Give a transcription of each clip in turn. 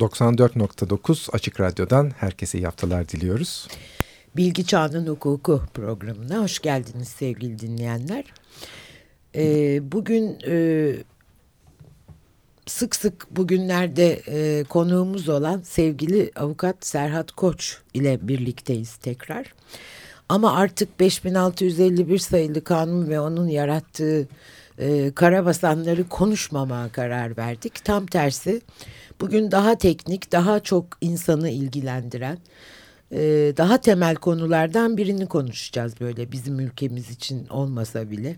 94.9 Açık Radyo'dan herkese iyi haftalar diliyoruz. Bilgi Çağının Hukuku programına hoş geldiniz sevgili dinleyenler. Ee, bugün e, sık sık bugünlerde e, konuğumuz olan sevgili avukat Serhat Koç ile birlikteyiz tekrar. Ama artık 5651 sayılı kanun ve onun yarattığı e, karabasanları konuşmamaya karar verdik. Tam tersi bugün daha teknik, daha çok insanı ilgilendiren, e, daha temel konulardan birini konuşacağız böyle bizim ülkemiz için olmasa bile.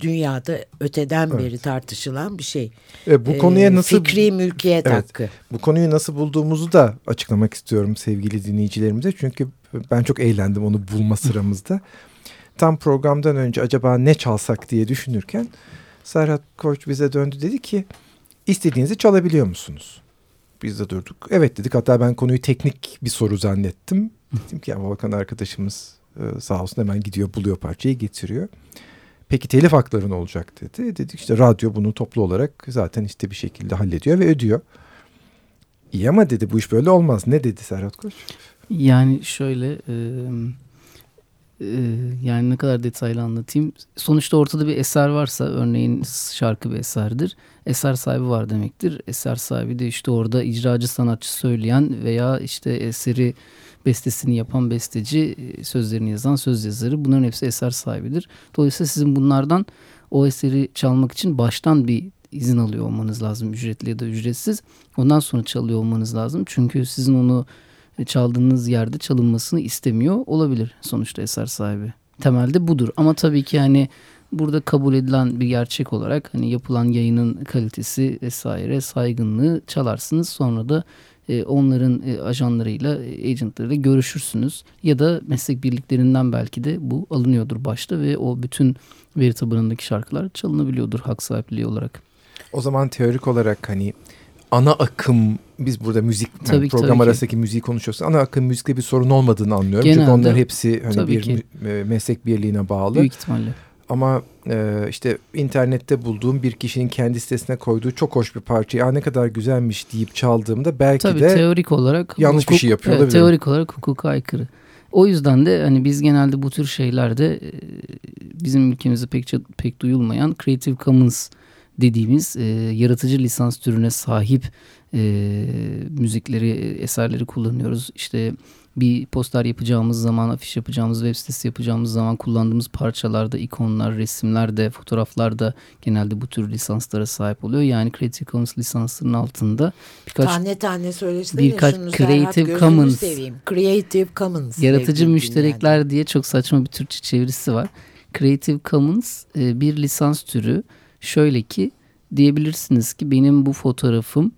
Dünyada öteden evet. beri tartışılan bir şey. E, bu konuya e, nasıl fikri mülkiyet evet, hakkı. Bu konuyu nasıl bulduğumuzu da açıklamak istiyorum sevgili dinleyicilerimize. Çünkü ben çok eğlendim onu bulma sıramızda. Tam programdan önce acaba ne çalsak diye düşünürken Serhat Koç bize döndü dedi ki istediğinizi çalabiliyor musunuz? Biz de durduk. Evet dedik hatta ben konuyu teknik bir soru zannettim. Dedim ki ya Volkan arkadaşımız e, sağ olsun hemen gidiyor buluyor parçayı getiriyor. Peki telif hakları ne olacak dedi. Dedik işte radyo bunu toplu olarak zaten işte bir şekilde hallediyor ve ödüyor. İyi ama dedi bu iş böyle olmaz. Ne dedi Serhat Koç? Yani şöyle e, e, yani ne kadar detaylı anlatayım. Sonuçta ortada bir eser varsa örneğin şarkı bir eserdir. Eser sahibi var demektir. Eser sahibi de işte orada icracı sanatçı söyleyen veya işte eseri bestesini yapan besteci, sözlerini yazan söz yazarı bunların hepsi eser sahibidir. Dolayısıyla sizin bunlardan o eseri çalmak için baştan bir izin alıyor olmanız lazım ücretli ya da ücretsiz. Ondan sonra çalıyor olmanız lazım. Çünkü sizin onu çaldığınız yerde çalınmasını istemiyor olabilir sonuçta eser sahibi. Temelde budur ama tabii ki hani burada kabul edilen bir gerçek olarak hani yapılan yayının kalitesi vesaire saygınlığı çalarsınız. Sonra da e, onların e, ajanlarıyla, e, agentleriyle görüşürsünüz. Ya da meslek birliklerinden belki de bu alınıyordur başta ve o bütün veri tabanındaki şarkılar çalınabiliyordur hak sahipliği olarak. O zaman teorik olarak hani ana akım biz burada müzik tabii, yani program tabii arasındaki ki. müziği konuşuyoruz. Ana akım müzikte bir sorun olmadığını anlıyorum. Genelde, Çünkü onlar hepsi hani bir ki. meslek birliğine bağlı. Büyük ihtimalle. Ama e, işte internette bulduğum bir kişinin kendi sitesine koyduğu çok hoş bir parçayı ne kadar güzelmiş deyip çaldığımda belki Tabii, de teorik olarak yanlış hukuk, bir şey yapıyor evet, Teorik olarak hukuka aykırı. O yüzden de hani biz genelde bu tür şeylerde bizim ülkemizde pek pek duyulmayan Creative Commons dediğimiz e, yaratıcı lisans türüne sahip e, müzikleri, eserleri kullanıyoruz. İşte bir poster yapacağımız zaman, afiş yapacağımız, web sitesi yapacağımız zaman kullandığımız parçalarda, ikonlar, resimler de, fotoğraflar da genelde bu tür lisanslara sahip oluyor. Yani Creative Commons lisanslarının altında birkaç tane tane söylesene birkaç şunu Creative Serhat, Commons seveyim. Creative Commons yaratıcı müşterekler yani. diye çok saçma bir Türkçe çevirisi var. Creative Commons e, bir lisans türü. Şöyle ki diyebilirsiniz ki benim bu fotoğrafım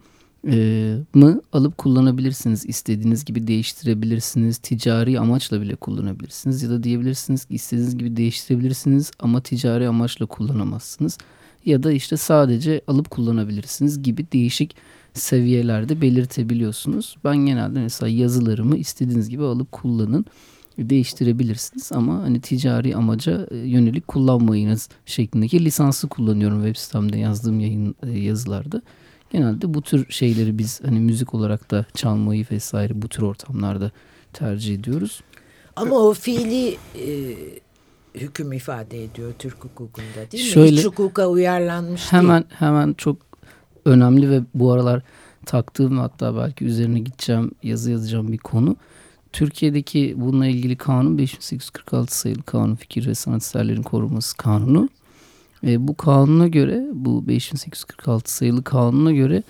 e, mı alıp kullanabilirsiniz. istediğiniz gibi değiştirebilirsiniz. Ticari amaçla bile kullanabilirsiniz. Ya da diyebilirsiniz ki istediğiniz gibi değiştirebilirsiniz ama ticari amaçla kullanamazsınız. Ya da işte sadece alıp kullanabilirsiniz gibi değişik seviyelerde belirtebiliyorsunuz. Ben genelde mesela yazılarımı istediğiniz gibi alıp kullanın değiştirebilirsiniz ama hani ticari amaca e, yönelik kullanmayınız şeklindeki lisansı kullanıyorum web sitemde yazdığım yayın e, yazılarda. Genelde bu tür şeyleri biz hani müzik olarak da çalmayı vesaire bu tür ortamlarda tercih ediyoruz. Ama o fiili e, hüküm ifade ediyor Türk hukukunda değil mi? Şöyle, İç hukuka uyarlanmış hemen, değil. Hemen çok önemli ve bu aralar taktığım hatta belki üzerine gideceğim yazı yazacağım bir konu. Türkiye'deki bununla ilgili kanun 5846 sayılı kanun fikir ve sanat eserlerin korunması kanunu. E, bu kanuna göre bu 5846 sayılı kanuna göre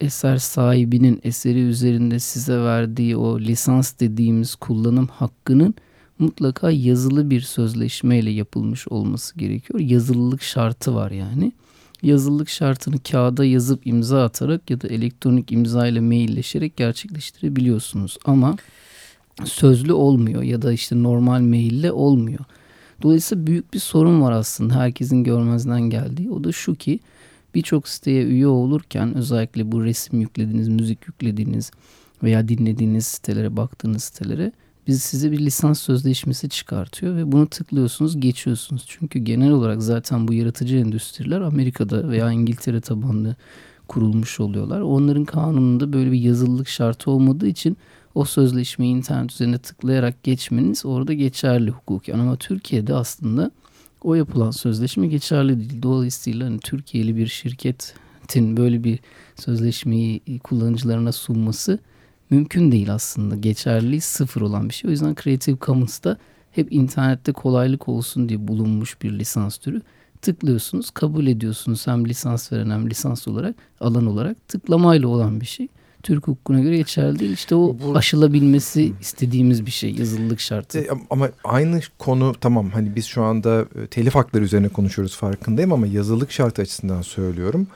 eser sahibinin eseri üzerinde size verdiği o lisans dediğimiz kullanım hakkının mutlaka yazılı bir sözleşmeyle yapılmış olması gerekiyor. Yazılılık şartı var yani. Yazılılık şartını kağıda yazıp imza atarak ya da elektronik imza ile mailleşerek gerçekleştirebiliyorsunuz. Ama sözlü olmuyor ya da işte normal maille olmuyor. Dolayısıyla büyük bir sorun var aslında herkesin görmezden geldiği. O da şu ki birçok siteye üye olurken özellikle bu resim yüklediğiniz, müzik yüklediğiniz veya dinlediğiniz sitelere, baktığınız sitelere biz size bir lisans sözleşmesi çıkartıyor ve bunu tıklıyorsunuz, geçiyorsunuz. Çünkü genel olarak zaten bu yaratıcı endüstriler Amerika'da veya İngiltere tabanlı kurulmuş oluyorlar. Onların kanununda böyle bir yazılılık şartı olmadığı için o sözleşmeyi internet üzerinde tıklayarak geçmeniz orada geçerli hukuki. Ama Türkiye'de aslında o yapılan sözleşme geçerli değil. Dolayısıyla hani Türkiye'li bir şirketin böyle bir sözleşmeyi kullanıcılarına sunması mümkün değil aslında. Geçerliliği sıfır olan bir şey. O yüzden Creative Commons'ta hep internette kolaylık olsun diye bulunmuş bir lisans türü. Tıklıyorsunuz, kabul ediyorsunuz hem lisans veren hem lisans olarak, alan olarak tıklamayla olan bir şey. Türk hukukuna göre geçerli değil. İşte o Bu, aşılabilmesi istediğimiz bir şey. Yazılılık şartı. E, ama aynı konu tamam hani biz şu anda e, telif hakları üzerine konuşuyoruz farkındayım ama yazılılık şartı açısından söylüyorum.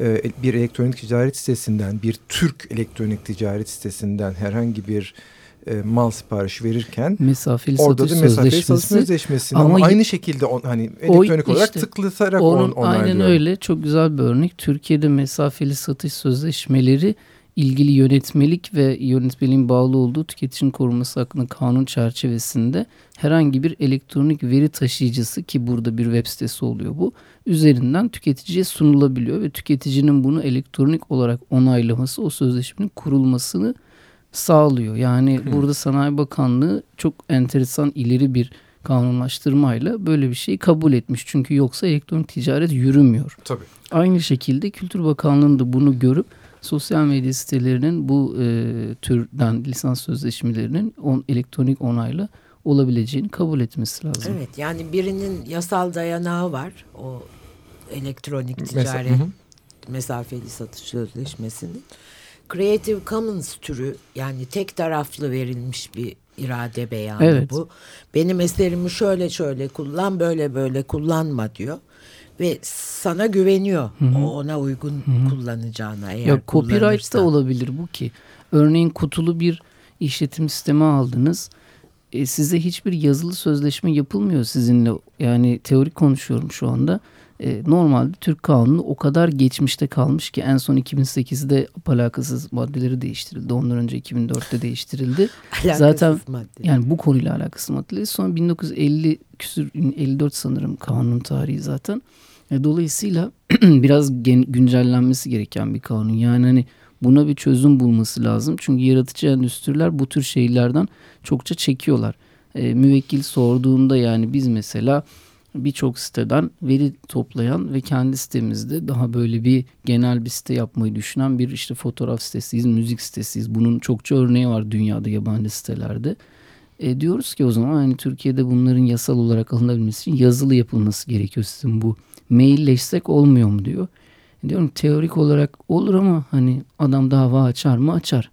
E, bir elektronik ticaret sitesinden bir Türk elektronik ticaret sitesinden herhangi bir e, mal siparişi verirken mesafeli orada da mesafeli satış sözleşmesi ama, ama aynı şekilde on, hani elektronik o, olarak işte, tıklatarak onun, on, Aynen öyle çok güzel bir örnek. Türkiye'de mesafeli satış sözleşmeleri ilgili yönetmelik ve yönetmeliğin bağlı olduğu tüketicinin korunması hakkında kanun çerçevesinde herhangi bir elektronik veri taşıyıcısı ki burada bir web sitesi oluyor bu üzerinden tüketiciye sunulabiliyor ve tüketicinin bunu elektronik olarak onaylaması o sözleşmenin kurulmasını sağlıyor. Yani Hı. burada Sanayi Bakanlığı çok enteresan ileri bir kanunlaştırmayla böyle bir şeyi kabul etmiş. Çünkü yoksa elektronik ticaret yürümüyor. Tabii. Aynı şekilde Kültür Bakanlığı'nın da bunu görüp sosyal medya sitelerinin bu e, türden lisans sözleşmelerinin on, elektronik onayla olabileceğini kabul etmesi lazım. Evet yani birinin yasal dayanağı var o elektronik ticaret Mesa mesafeli satış sözleşmesinin. Creative Commons türü yani tek taraflı verilmiş bir irade beyanı evet. bu. Benim eserimi şöyle şöyle kullan böyle böyle kullanma diyor ve sana güveniyor. Hı-hı. Ona uygun Hı-hı. kullanacağına eğer ya, Copyright da olabilir bu ki. Örneğin kutulu bir işletim sistemi aldınız. E, size hiçbir yazılı sözleşme yapılmıyor sizinle. Yani teorik konuşuyorum şu anda. E, normalde Türk kanunu o kadar geçmişte kalmış ki en son 2008'de alakasız maddeleri değiştirildi. Ondan önce 2004'te değiştirildi. alakasız Zaten madde. yani bu konuyla alakasız maddeleri. Sonra 1950 küsür 54 sanırım kanun tarihi zaten. E, dolayısıyla biraz gen, güncellenmesi gereken bir kanun. Yani hani buna bir çözüm bulması lazım. Çünkü yaratıcı endüstriler bu tür şeylerden çokça çekiyorlar. E, müvekkil sorduğunda yani biz mesela birçok siteden veri toplayan ve kendi sitemizde daha böyle bir genel bir site yapmayı düşünen bir işte fotoğraf sitesiyiz, müzik sitesiyiz. Bunun çokça örneği var dünyada yabancı sitelerde. E diyoruz ki o zaman hani Türkiye'de bunların yasal olarak alınabilmesi için yazılı yapılması gerekiyor sizin bu mailleşsek olmuyor mu diyor. E diyorum teorik olarak olur ama hani adam dava açar mı açar.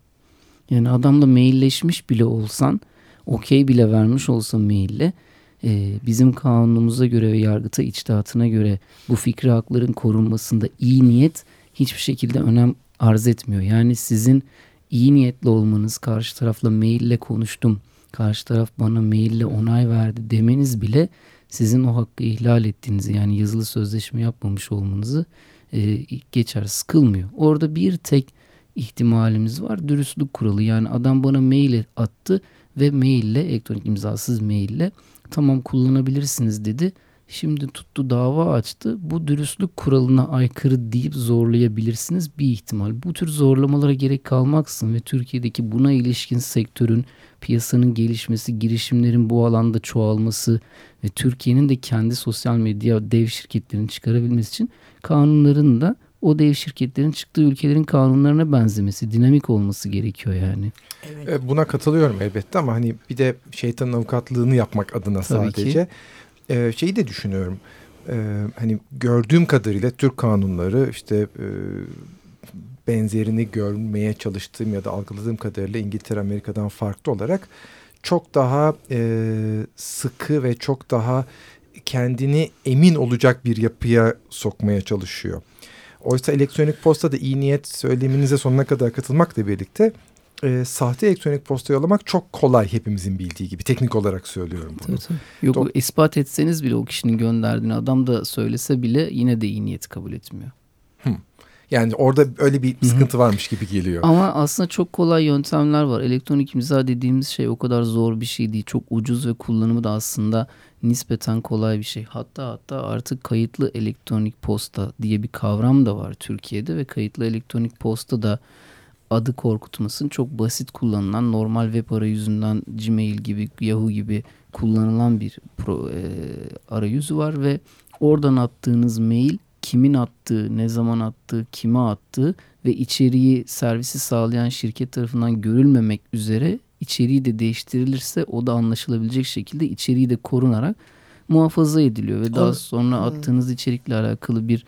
Yani adamla mailleşmiş bile olsan okey bile vermiş olsa maille e, bizim kanunumuza göre ve yargıta içtihatına göre bu fikri hakların korunmasında iyi niyet hiçbir şekilde önem arz etmiyor. Yani sizin iyi niyetli olmanız, karşı tarafla maille konuştum, karşı taraf bana maille onay verdi demeniz bile sizin o hakkı ihlal ettiğinizi yani yazılı sözleşme yapmamış olmanızı e, geçer sıkılmıyor. Orada bir tek ihtimalimiz var dürüstlük kuralı yani adam bana mail attı ve maille elektronik imzasız maille tamam kullanabilirsiniz dedi. Şimdi tuttu dava açtı. Bu dürüstlük kuralına aykırı deyip zorlayabilirsiniz bir ihtimal. Bu tür zorlamalara gerek kalmaksın ve Türkiye'deki buna ilişkin sektörün, piyasanın gelişmesi, girişimlerin bu alanda çoğalması ve Türkiye'nin de kendi sosyal medya dev şirketlerini çıkarabilmesi için kanunların da o dev şirketlerin çıktığı ülkelerin kanunlarına benzemesi, dinamik olması gerekiyor yani. Evet. E, buna katılıyorum elbette ama hani bir de şeytanın avukatlığını yapmak adına Tabii sadece e, şeyi de düşünüyorum. E, hani gördüğüm kadarıyla Türk kanunları işte e, benzerini görmeye çalıştığım ya da algıladığım kadarıyla İngiltere Amerika'dan farklı olarak çok daha e, sıkı ve çok daha kendini emin olacak bir yapıya sokmaya çalışıyor. Oysa elektronik posta da iyi niyet söyleminize sonuna kadar katılmakla birlikte e, sahte elektronik posta yollamak çok kolay hepimizin bildiği gibi. Teknik olarak söylüyorum bunu. Tabii, tabii. Yok Dok ispat etseniz bile o kişinin gönderdiğini adam da söylese bile yine de iyi niyeti kabul etmiyor. Yani orada öyle bir sıkıntı varmış gibi geliyor. Ama aslında çok kolay yöntemler var. Elektronik imza dediğimiz şey o kadar zor bir şey değil. Çok ucuz ve kullanımı da aslında nispeten kolay bir şey. Hatta hatta artık kayıtlı elektronik posta diye bir kavram da var Türkiye'de ve kayıtlı elektronik posta da adı korkutmasın çok basit kullanılan normal web arayüzünden Gmail gibi Yahoo gibi kullanılan bir pro, e, arayüzü var ve oradan attığınız mail kimin attığı, ne zaman attığı, kime attığı ve içeriği servisi sağlayan şirket tarafından görülmemek üzere içeriği de değiştirilirse o da anlaşılabilecek şekilde içeriği de korunarak muhafaza ediliyor ve daha sonra hmm. attığınız içerikle alakalı bir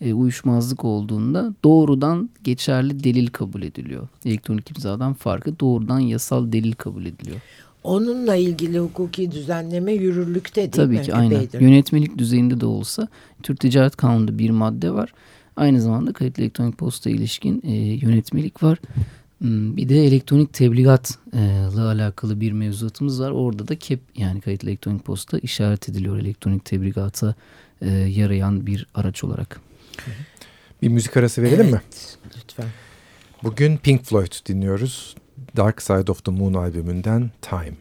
e, uyuşmazlık olduğunda doğrudan geçerli delil kabul ediliyor. Elektronik imzadan farkı doğrudan yasal delil kabul ediliyor. Onunla ilgili hukuki düzenleme yürürlükte değil Tabii mi? Tabii ki aynen. Epeydir. Yönetmelik düzeyinde de olsa Türk Ticaret Kanunu'nda bir madde var. Aynı zamanda kayıtlı elektronik posta ilişkin e, yönetmelik var. Hmm, bir de elektronik tebligatla alakalı bir mevzuatımız var. Orada da KEP yani kayıtlı elektronik posta işaret ediliyor elektronik tebligata e, yarayan bir araç olarak. Bir müzik arası verelim evet, mi? Lütfen. Bugün Pink Floyd dinliyoruz. Dark Side of the Moon albümünden Time.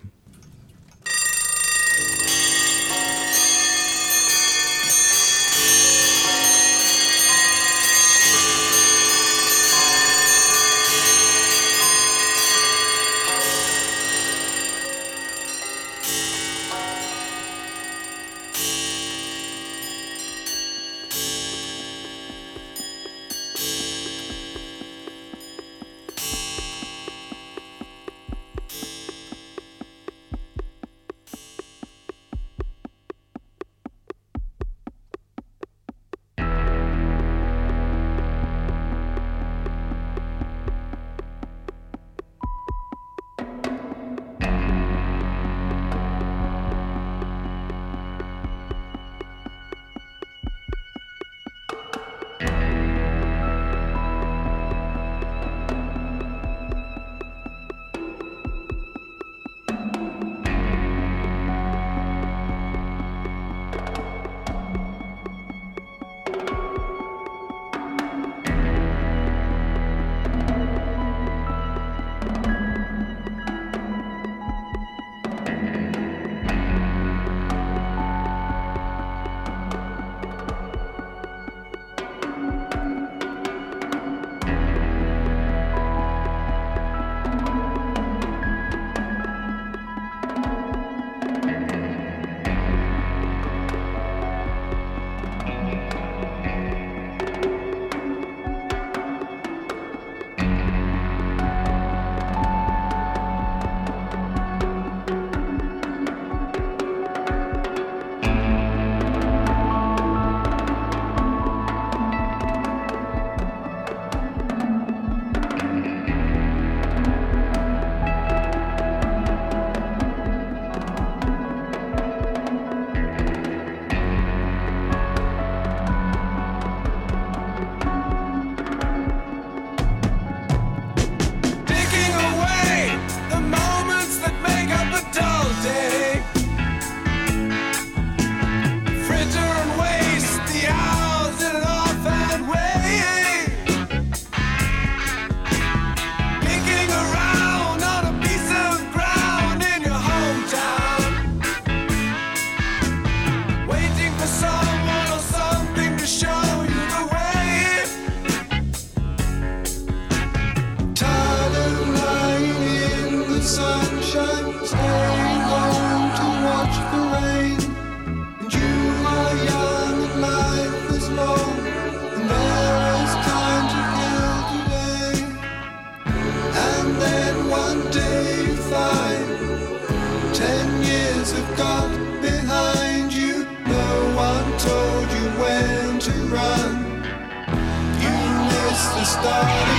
God.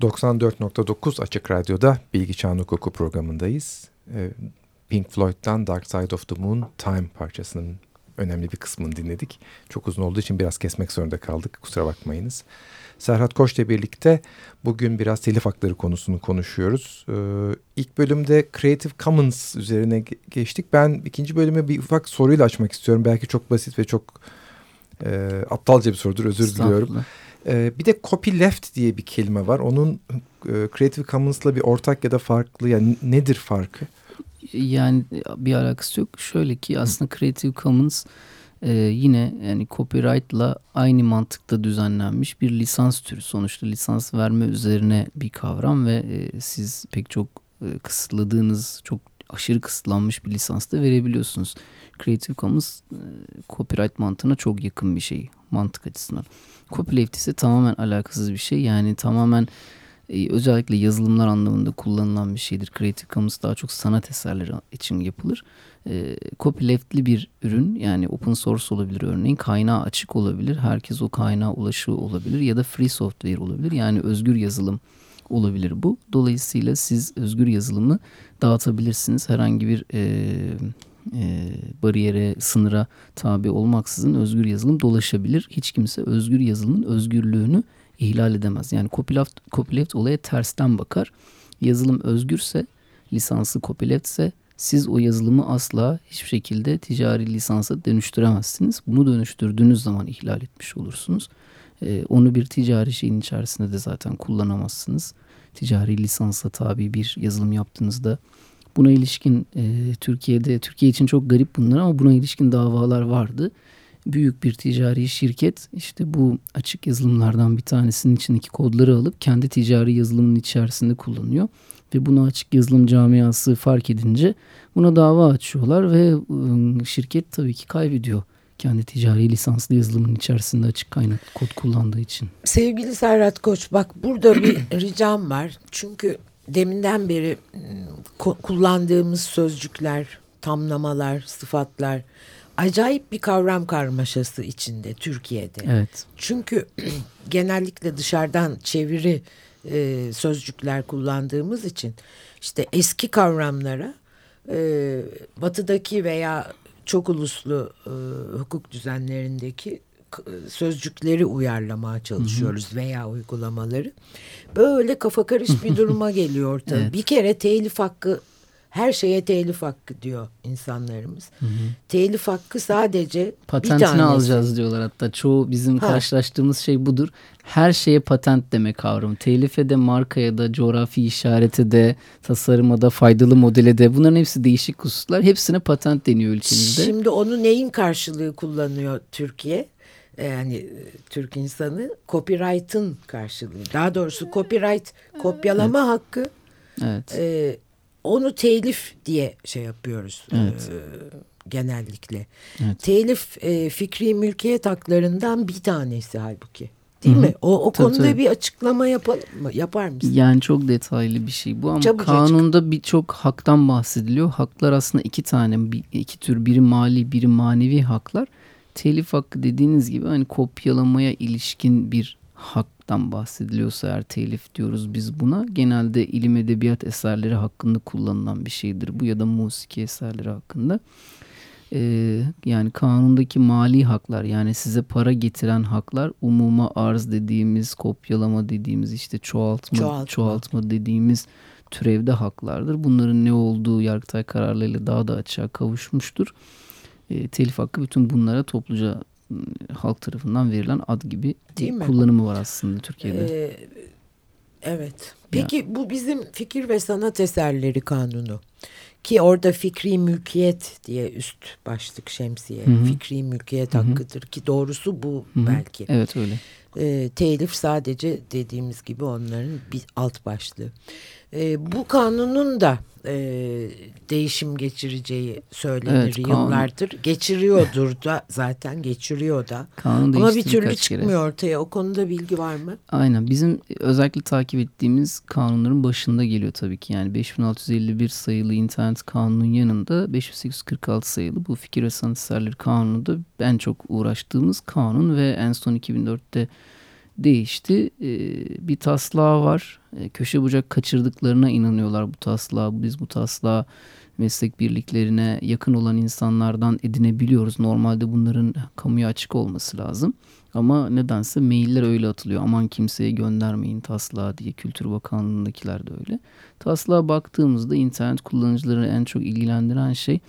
94.9 Açık Radyo'da Bilgi Çağın Hukuku programındayız. Ee, Pink Floyd'dan Dark Side of the Moon Time parçasının önemli bir kısmını dinledik. Çok uzun olduğu için biraz kesmek zorunda kaldık. Kusura bakmayınız. Serhat Koç'la birlikte bugün biraz telif hakları konusunu konuşuyoruz. Ee, ilk bölümde Creative Commons üzerine geçtik. Ben ikinci bölümü bir ufak soruyla açmak istiyorum. Belki çok basit ve çok e, aptalca bir sorudur. Özür diliyorum. Ee, bir de copyleft diye bir kelime var. Onun e, Creative Commons'la bir ortak ya da farklı yani nedir farkı? Yani bir alakası yok. Şöyle ki aslında Creative Commons e, yine yani copyright'la aynı mantıkta düzenlenmiş bir lisans türü. Sonuçta lisans verme üzerine bir kavram ve e, siz pek çok kısıtladığınız, çok aşırı kısıtlanmış bir lisans da verebiliyorsunuz. Creative Commons e, copyright mantığına çok yakın bir şey mantık açısından. Copyleft ise tamamen alakasız bir şey. Yani tamamen e, özellikle yazılımlar anlamında kullanılan bir şeydir. Creative Commons daha çok sanat eserleri için yapılır. E, copyleft'li bir ürün yani open source olabilir örneğin kaynağı açık olabilir. Herkes o kaynağa ulaşıyor olabilir ya da free software olabilir. Yani özgür yazılım olabilir bu. Dolayısıyla siz özgür yazılımı dağıtabilirsiniz. Herhangi bir e, e, bariyere, sınıra tabi olmaksızın özgür yazılım dolaşabilir. Hiç kimse özgür yazılımın özgürlüğünü ihlal edemez. Yani copyleft, copyleft olaya tersten bakar. Yazılım özgürse, lisansı copyleft ise siz o yazılımı asla hiçbir şekilde ticari lisansa dönüştüremezsiniz. Bunu dönüştürdüğünüz zaman ihlal etmiş olursunuz. Ee, onu bir ticari şeyin içerisinde de zaten kullanamazsınız. Ticari lisansa tabi bir yazılım yaptığınızda Buna ilişkin e, Türkiye'de, Türkiye için çok garip bunlar ama buna ilişkin davalar vardı. Büyük bir ticari şirket işte bu açık yazılımlardan bir tanesinin içindeki kodları alıp kendi ticari yazılımın içerisinde kullanıyor. Ve bunu açık yazılım camiası fark edince buna dava açıyorlar ve ıı, şirket tabii ki kaybediyor kendi ticari lisanslı yazılımın içerisinde açık kaynak kod kullandığı için. Sevgili Serhat Koç bak burada bir ricam var. Çünkü deminden beri ıı, kullandığımız sözcükler, tamlamalar, sıfatlar acayip bir kavram karmaşası içinde Türkiye'de. Evet. Çünkü genellikle dışarıdan çeviri e, sözcükler kullandığımız için işte eski kavramlara e, batıdaki veya çok uluslu e, hukuk düzenlerindeki sözcükleri uyarlamaya çalışıyoruz hı hı. veya uygulamaları. Böyle kafa karış bir duruma geliyor ortada. evet. Bir kere telif hakkı her şeye telif hakkı diyor insanlarımız. Hı hı. Telif hakkı sadece Patentini bir tanesi. alacağız diyorlar hatta. Çoğu bizim ha. karşılaştığımız şey budur. Her şeye patent demek kavramı. Telife de markaya da coğrafi işarete de tasarıma da faydalı modele de bunların hepsi değişik hususlar. Hepsine patent deniyor ülkemizde. Şimdi onu neyin karşılığı kullanıyor Türkiye? yani e, Türk insanı copyright'ın karşılığı. Daha doğrusu copyright kopyalama evet. hakkı. Evet. E, onu telif diye şey yapıyoruz. Evet. E, genellikle. Evet. Telif e, fikri mülkiyet haklarından bir tanesi halbuki. Değil Hı-hı. mi? O, o tabii, konuda tabii. bir açıklama yapalım mı? Yapar mısın? Yani çok detaylı bir şey bu ama Çabucacık. kanunda birçok haktan bahsediliyor. Haklar aslında iki tane, iki tür. Biri mali, biri manevi haklar telif hakkı dediğiniz gibi hani kopyalamaya ilişkin bir haktan bahsediliyorsa eğer telif diyoruz biz buna genelde ilim edebiyat eserleri hakkında kullanılan bir şeydir bu ya da musiki eserleri hakkında. Ee, yani kanundaki mali haklar yani size para getiren haklar umuma arz dediğimiz kopyalama dediğimiz işte çoğaltma çoğaltma, çoğaltma dediğimiz türevde haklardır. Bunların ne olduğu Yargıtay kararlarıyla daha da açığa kavuşmuştur e, telif hakkı bütün bunlara topluca halk tarafından verilen ad gibi Değil mi? kullanımı var aslında Türkiye'de. Ee, evet. Peki ya. bu bizim fikir ve sanat eserleri kanunu ki orada fikri mülkiyet diye üst başlık şemsiye Hı -hı. fikri mülkiyet Hı -hı. hakkıdır ki doğrusu bu Hı -hı. belki. Evet öyle. E, telif sadece dediğimiz gibi onların bir alt başlığı. E, bu kanunun da e, değişim geçireceği söylenir evet, yıllardır. Kanun. Geçiriyordur da zaten geçiriyor da. Kanun Ama bir türlü çıkmıyor kere. ortaya. O konuda bilgi var mı? Aynen. Bizim özellikle takip ettiğimiz kanunların başında geliyor tabii ki. Yani 5651 sayılı internet kanunun yanında 5846 sayılı bu fikir ve sanat eserleri kanunu da en çok uğraştığımız kanun ve en son 2004'te değişti. E, bir taslağı var. E, köşe bucak kaçırdıklarına inanıyorlar bu taslağı. Biz bu taslağı meslek birliklerine yakın olan insanlardan edinebiliyoruz. Normalde bunların kamuya açık olması lazım. Ama nedense mailler öyle atılıyor. Aman kimseye göndermeyin taslağı diye Kültür Bakanlığı'ndakiler de öyle. Taslağa baktığımızda internet kullanıcıları en çok ilgilendiren şey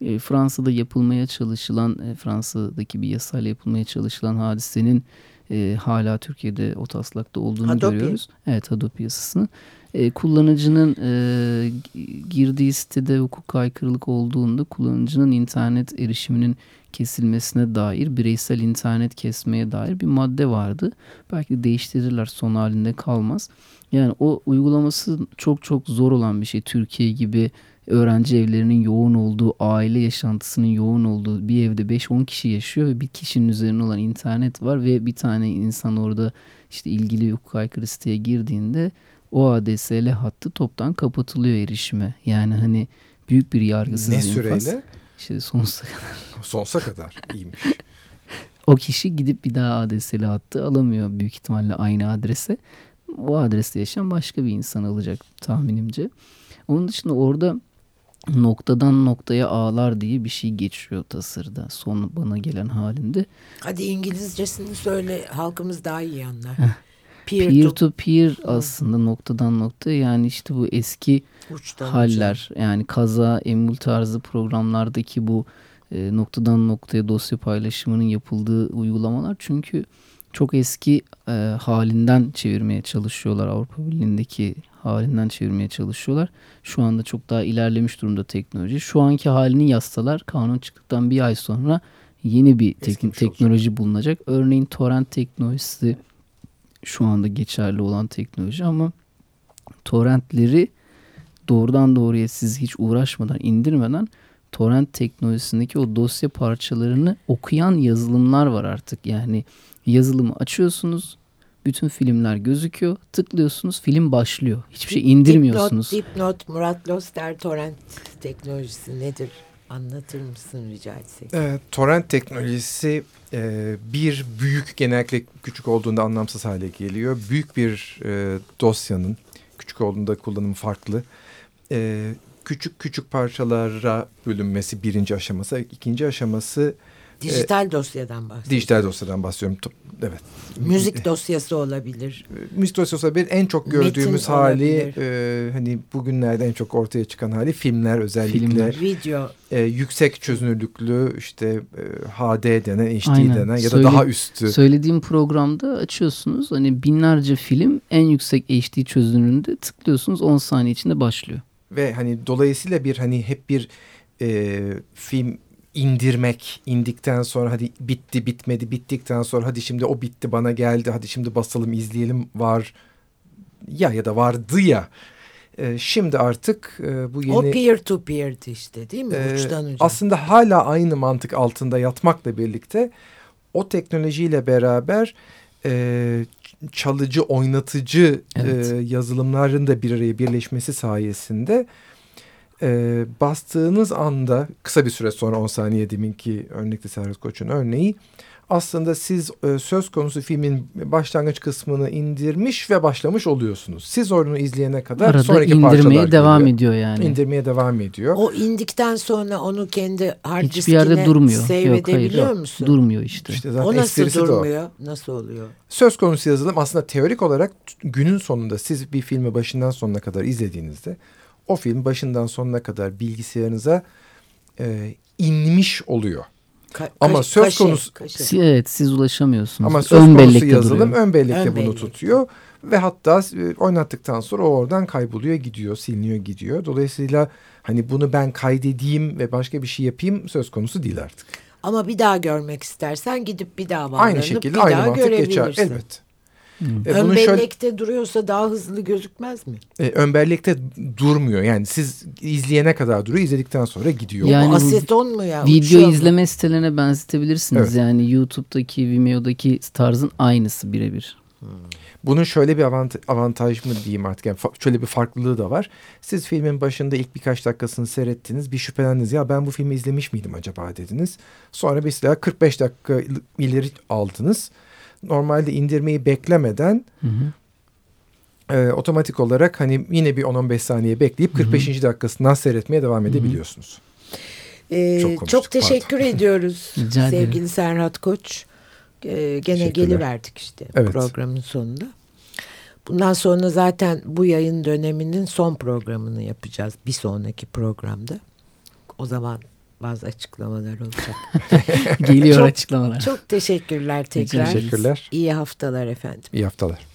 e, Fransa'da yapılmaya çalışılan, e, Fransa'daki bir yasayla yapılmaya çalışılan hadisenin e, hala Türkiye'de o taslakta olduğunu Hadopi. görüyoruz. Evet Hadopi yasasını. E, kullanıcının e, girdiği sitede hukuk aykırılık olduğunda kullanıcının internet erişiminin kesilmesine dair bireysel internet kesmeye dair bir madde vardı. Belki değiştirirler son halinde kalmaz. Yani o uygulaması çok çok zor olan bir şey. Türkiye gibi öğrenci evlerinin yoğun olduğu, aile yaşantısının yoğun olduğu bir evde 5-10 kişi yaşıyor ve bir kişinin üzerine olan internet var ve bir tane insan orada işte ilgili hukuk aykırı siteye girdiğinde o ADSL hattı toptan kapatılıyor erişime. Yani hani büyük bir yargısız Ne infaz. süreyle? İşte sonsuza kadar. Sonsuza kadar. İyiymiş. O kişi gidip bir daha ADSL hattı alamıyor büyük ihtimalle aynı adrese. O adreste yaşayan başka bir insan alacak tahminimce. Onun dışında orada noktadan noktaya ağlar diye bir şey geçiyor tasırda. Son bana gelen halinde. Hadi İngilizcesini söyle halkımız daha iyi anlar. Peer, Peer to, to peer aslında noktadan noktaya yani işte bu eski uçtan haller yani kaza emul tarzı programlardaki bu e, noktadan noktaya dosya paylaşımının yapıldığı uygulamalar çünkü çok eski e, halinden çevirmeye çalışıyorlar Avrupa Birliği'ndeki halinden çevirmeye çalışıyorlar. Şu anda çok daha ilerlemiş durumda teknoloji. Şu anki halini yazsalar kanun çıktıktan bir ay sonra yeni bir tek- teknoloji bulunacak. Örneğin torrent teknolojisi şu anda geçerli olan teknoloji ama torrentleri doğrudan doğruya siz hiç uğraşmadan indirmeden torrent teknolojisindeki o dosya parçalarını okuyan yazılımlar var artık. Yani yazılımı açıyorsunuz bütün filmler gözüküyor tıklıyorsunuz film başlıyor. Hiçbir şey indirmiyorsunuz. Dipnot, dipnot Murat Loster torrent teknolojisi nedir? Anlatır mısın rica etsek? Evet, torrent teknolojisi e, bir büyük genellikle küçük olduğunda anlamsız hale geliyor. Büyük bir e, dosyanın küçük olduğunda kullanımı farklı. E, küçük küçük parçalara bölünmesi birinci aşaması. İkinci aşaması Dijital dosyadan bahsediyorum. dijital dosyadan bahsediyorum. Evet. Müzik dosyası olabilir. Müzik dosyası bir en çok gördüğümüz Metin hali olabilir. e, hani bugünlerde en çok ortaya çıkan hali filmler özellikle Filmler. Video. e, yüksek çözünürlüklü işte e, HD denen HD Aynen. denen ya da Söyle- daha üstü. Söylediğim programda açıyorsunuz hani binlerce film en yüksek HD çözünürlüğünde tıklıyorsunuz 10 saniye içinde başlıyor. Ve hani dolayısıyla bir hani hep bir e, film indirmek indikten sonra hadi bitti bitmedi bittikten sonra hadi şimdi o bitti bana geldi hadi şimdi basalım izleyelim var ya ya da vardı ya. E, şimdi artık e, bu yeni O peer to peer'di işte değil mi? Ee, Uçtan uca. aslında hala aynı mantık altında yatmakla birlikte o teknolojiyle beraber e, çalıcı, oynatıcı Evet. e, yazılımların da bir araya birleşmesi sayesinde e, bastığınız anda kısa bir süre sonra 10 saniye deminki örnekte Serhat Koç'un örneği aslında siz e, söz konusu filmin başlangıç kısmını indirmiş ve başlamış oluyorsunuz. Siz oyunu izleyene kadar Arada sonraki indirmeye parçalar devam geliyor. ediyor yani. İndirmeye devam ediyor. O indikten sonra onu kendi hard Hiçbir yerde durmuyor. Yok hayır. edebiliyor musun? Durmuyor işte. İşte zaten o nasıl de o. durmuyor? Nasıl oluyor? Söz konusu yazılım aslında teorik olarak günün sonunda siz bir filmi başından sonuna kadar izlediğinizde o film başından sonuna kadar bilgisayarınıza e, inmiş oluyor. Ka- Ama kaş- söz kaşe, konusu- kaşe. Evet siz ulaşamıyorsunuz. Ama söz Ön konusu bellekte yazılım duruyor. ön bellekte Ön bunu bellek. tutuyor ve hatta e, oynattıktan sonra o oradan kayboluyor gidiyor siliniyor gidiyor. Dolayısıyla hani bunu ben kaydedeyim ve başka bir şey yapayım söz konusu değil artık. Ama bir daha görmek istersen gidip bir daha bağlanıp Aynı şekilde bir aynı daha mantık geçer görebilirsin. elbet. E, Ön bunun şöyle bellekte duruyorsa daha hızlı gözükmez mi? e, ön bellekte durmuyor. Yani siz izleyene kadar duruyor, izledikten sonra gidiyor. Yani o aseton mu ya? Video Uçuyor mu? izleme sitelerine benzetebilirsiniz. Evet. Yani YouTube'daki, Vimeo'daki tarzın aynısı birebir. Bunun şöyle bir avant- avantaj mı diyeyim artık yani şöyle bir farklılığı da var. Siz filmin başında ilk birkaç dakikasını seyrettiniz bir şüphelendiniz ya ben bu filmi izlemiş miydim acaba dediniz. Sonra mesela 45 dakika ileri aldınız. Normalde indirmeyi beklemeden Hı hı. e, otomatik olarak hani yine bir 10-15 saniye bekleyip 45. dakikasından seyretmeye devam edebiliyorsunuz. Ee, Çok çok, teşekkür ediyoruz Rica ederim. sevgili Serhat Koç. Ee, gene geliverdik işte Evet. programın sonunda. Bundan sonra zaten bu yayın döneminin son programını yapacağız bir sonraki programda. O zaman bazı açıklamalar olacak. Geliyor Çok- açıklamalar. Çok teşekkürler tekrar. Teşekkürler. İyi haftalar efendim. İyi haftalar.